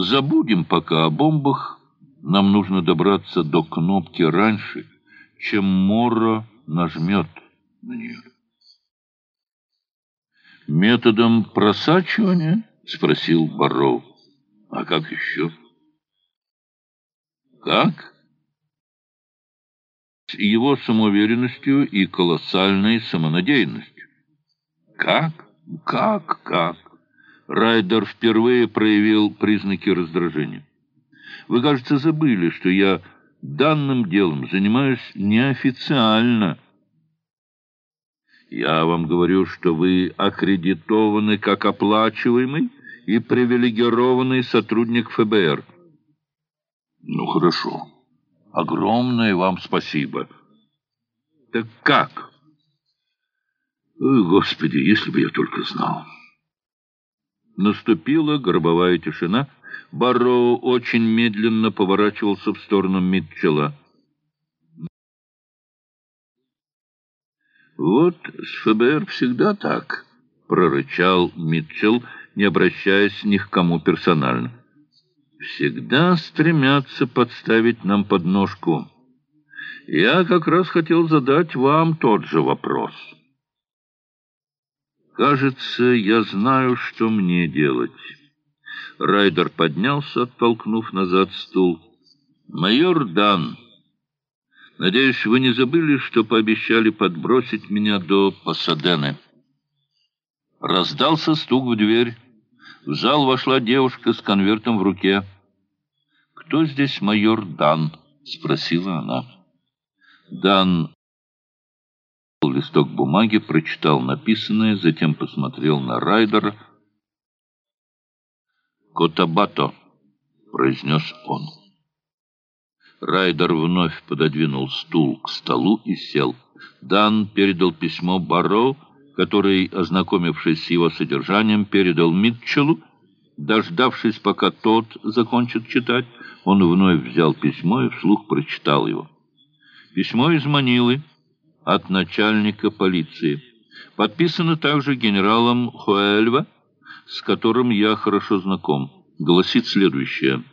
Забудем пока о бомбах. Нам нужно добраться до кнопки раньше, чем Морро нажмет на нее. «Методом просачивания?» — спросил Барроу. «А как еще?» «Как?» «С его самоуверенностью и колоссальной самонадеянностью». «Как? Как? Как?» Райдер впервые проявил признаки раздражения. «Вы, кажется, забыли, что я данным делом занимаюсь неофициально». Я вам говорю, что вы аккредитованы как оплачиваемый и привилегированный сотрудник ФБР. Ну, хорошо. Огромное вам спасибо. Так как? Ой, Господи, если бы я только знал. Наступила гробовая тишина. Барроу очень медленно поворачивался в сторону Митчелла. «Вот с ФБР всегда так», — прорычал Митчелл, не обращаясь ни к кому персонально. «Всегда стремятся подставить нам подножку. Я как раз хотел задать вам тот же вопрос». «Кажется, я знаю, что мне делать». Райдер поднялся, оттолкнув назад стул. «Майор Дан». Надеюсь, вы не забыли, что пообещали подбросить меня до Пасадены. Раздался стук в дверь. В зал вошла девушка с конвертом в руке. «Кто здесь майор Дан?» — спросила она. Дан листок бумаги, прочитал написанное, затем посмотрел на Райдера. «Котабато», — произнес он. Райдер вновь пододвинул стул к столу и сел. Дан передал письмо Барроу, который, ознакомившись с его содержанием, передал Митчеллу. Дождавшись, пока тот закончит читать, он вновь взял письмо и вслух прочитал его. Письмо из Манилы от начальника полиции. Подписано также генералом Хуэльва, с которым я хорошо знаком. Гласит следующее.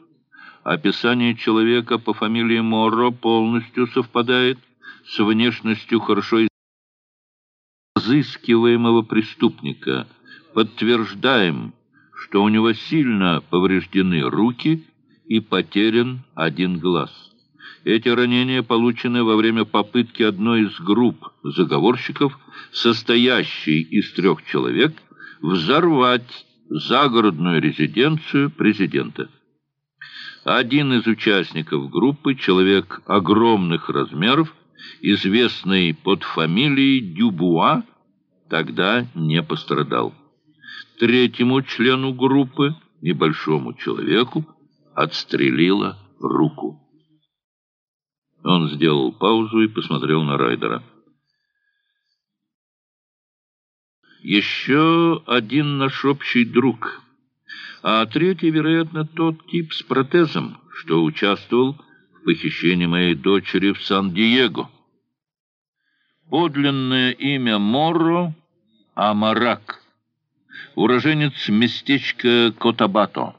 Описание человека по фамилии Морро полностью совпадает с внешностью хорошо разыскиваемого преступника. Подтверждаем, что у него сильно повреждены руки и потерян один глаз. Эти ранения получены во время попытки одной из групп заговорщиков, состоящей из трех человек, взорвать загородную резиденцию президента. Один из участников группы, человек огромных размеров, известный под фамилией Дюбуа, тогда не пострадал. Третьему члену группы, небольшому человеку, отстрелила руку. Он сделал паузу и посмотрел на Райдера. «Еще один наш общий друг» а третий, вероятно, тот тип с протезом, что участвовал в похищении моей дочери в Сан-Диего. Подлинное имя Морро Амарак, уроженец местечка Котабато,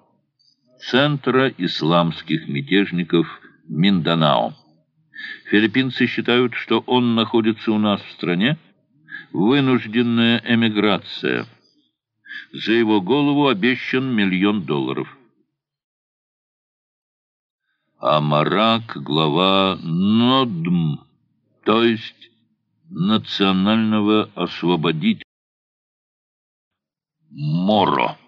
центра исламских мятежников Минданао. Филиппинцы считают, что он находится у нас в стране. Вынужденная эмиграция – за его голову обещан миллион долларов. А Марак — глава НОДМ, то есть Национального освободителя. Моро.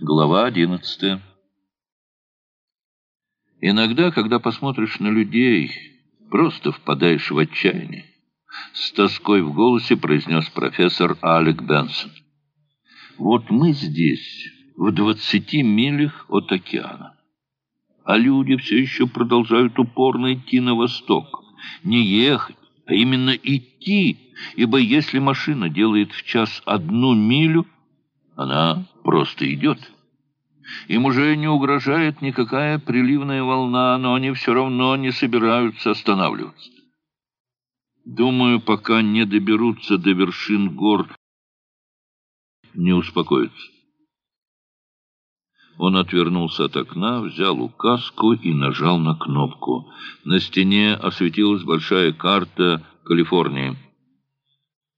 Глава одиннадцатая. Иногда, когда посмотришь на людей, просто впадаешь в отчаяние. С тоской в голосе произнес профессор Алек Бенсон. Вот мы здесь, в двадцати милях от океана. А люди все еще продолжают упорно идти на восток. Не ехать, а именно идти, ибо если машина делает в час одну милю, она просто идет. Им уже не угрожает никакая приливная волна, но они все равно не собираются останавливаться. Думаю, пока не доберутся до вершин гор, не успокоится. Он отвернулся от окна, взял указку и нажал на кнопку. На стене осветилась большая карта Калифорнии.